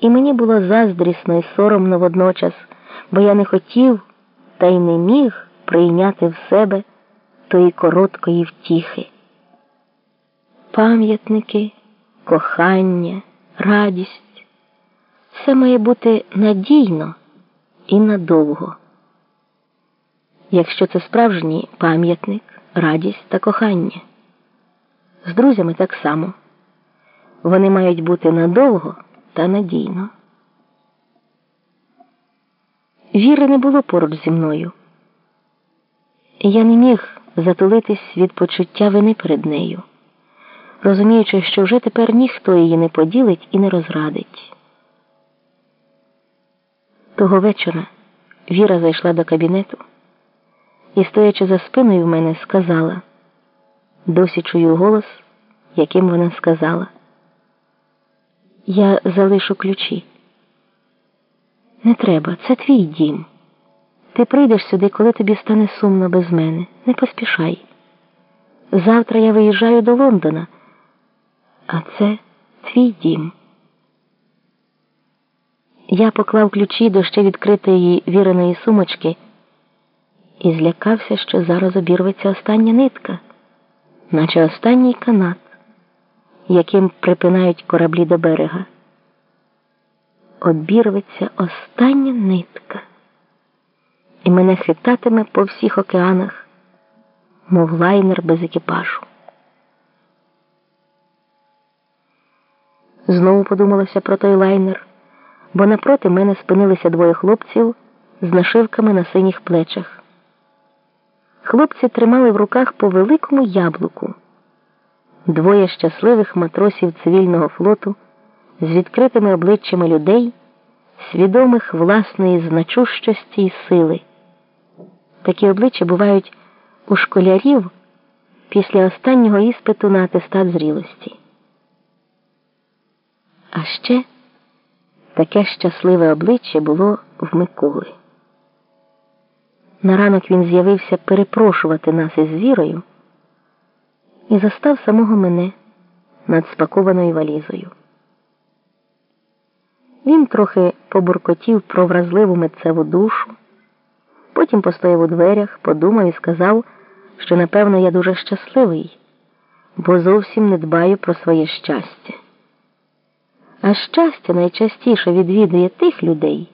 І мені було заздрісно і соромно водночас, бо я не хотів та й не міг прийняти в себе тої короткої втіхи. Пам'ятники, кохання, радість все має бути надійно і надовго. Якщо це справжній пам'ятник, радість та кохання. З друзями так само. Вони мають бути надовго та надійно. Віри не було поруч зі мною. Я не міг затулитись від почуття вини перед нею, розуміючи, що вже тепер ніхто її не поділить і не розрадить. Того вечора Віра зайшла до кабінету і, стоячи за спиною в мене, сказала, досі чую голос, яким вона сказала. Я залишу ключі. Не треба, це твій дім. Ти прийдеш сюди, коли тобі стане сумно без мене. Не поспішай. Завтра я виїжджаю до Лондона, а це твій дім. Я поклав ключі до ще відкритої віреної сумочки і злякався, що зараз обірветься остання нитка, наче останній канат яким припинають кораблі до берега. Обірветься остання нитка, і мене хитатиме по всіх океанах, мов лайнер без екіпажу. Знову подумалося про той лайнер, бо напроти мене спинилися двоє хлопців з нашивками на синіх плечах. Хлопці тримали в руках по великому яблуку двоє щасливих матросів цивільного флоту з відкритими обличчями людей, свідомих власної значущості і сили. Такі обличчя бувають у школярів після останнього іспиту на атестат зрілості. А ще таке щасливе обличчя було в Миколи. На ранок він з'явився перепрошувати нас із вірою і застав самого мене над спакованою валізою. Він трохи побуркотів про вразливу митцеву душу, потім постояв у дверях, подумав і сказав, що, напевно, я дуже щасливий, бо зовсім не дбаю про своє щастя. А щастя найчастіше відвідує тих людей,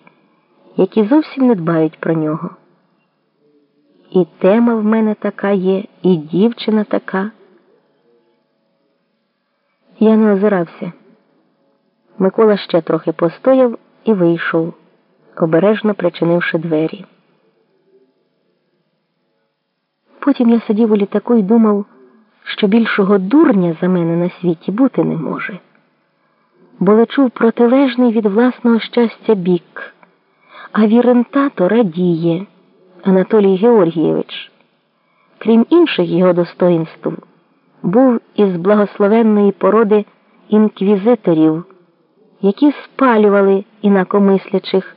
які зовсім не дбають про нього. І тема в мене така є, і дівчина така. Я не озирався. Микола ще трохи постояв і вийшов, обережно причинивши двері. Потім я сидів у літаку і думав, що більшого дурня за мене на світі бути не може, бо лечу протилежний від власного щастя бік, а вірентато радіє Анатолій Георгійович, крім інших його достоїнств був із благословенної породи інквізиторів, які спалювали інакомислячих,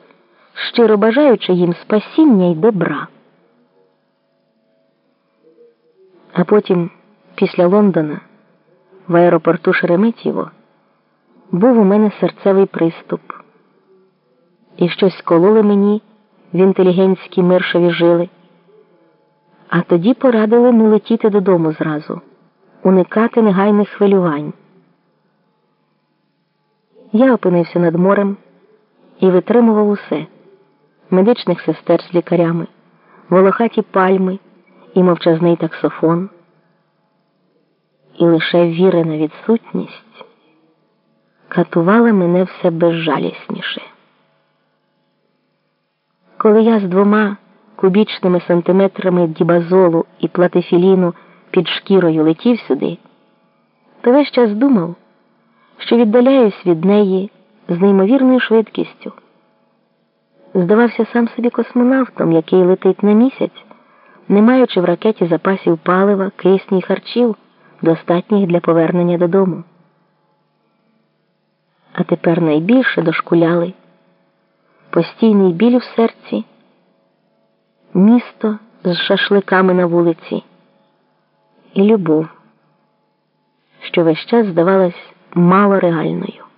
щиро бажаючи їм спасіння й добра. А потім, після Лондона, в аеропорту Шереметьєво, був у мене серцевий приступ, і щось кололи мені в інтелігентські миршові жили. А тоді порадили не летіти додому зразу уникати негайних хвилювань. Я опинився над морем і витримував усе медичних сестер з лікарями, волохаті пальми і мовчазний таксофон. І лише вірена відсутність катувала мене все безжалісніше. Коли я з двома кубічними сантиметрами дібазолу і платифіліну під шкірою летів сюди, то весь час думав, що віддаляюсь від неї з неймовірною швидкістю. Здавався сам собі космонавтом, який летить на місяць, не маючи в ракеті запасів палива, кисні й харчів, достатніх для повернення додому. А тепер найбільше дошкуляли постійний біль в серці, місто з шашликами на вулиці і любов, що весь час здавалась мало реальною.